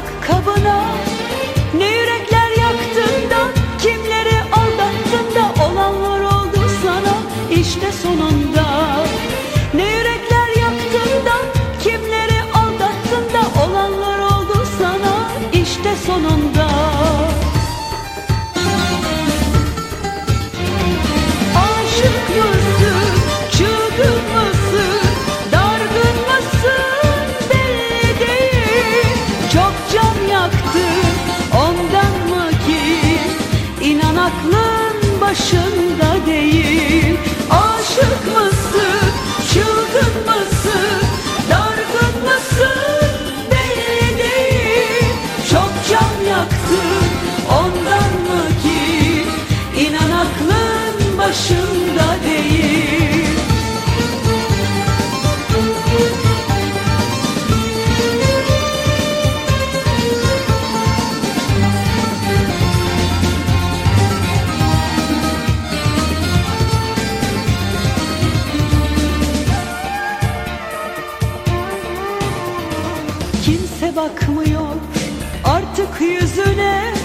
Artık kabına Ne yürekler yaktın da kimleri aldattın da Olanlar oldu sana? İşte sonunda Ne yürekler yaktın da kimleri aldattın da Olanlar oldu sana? İşte sonunda başında Kimse bakmıyor artık yüzüne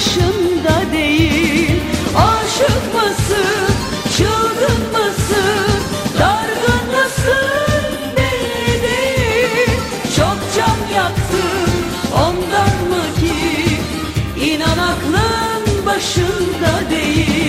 başında değil. Aşık mısın, çılgın mısın, dargın mısın? Belli değil. Çok can yaktın ondan mı ki? İnan aklın başında değil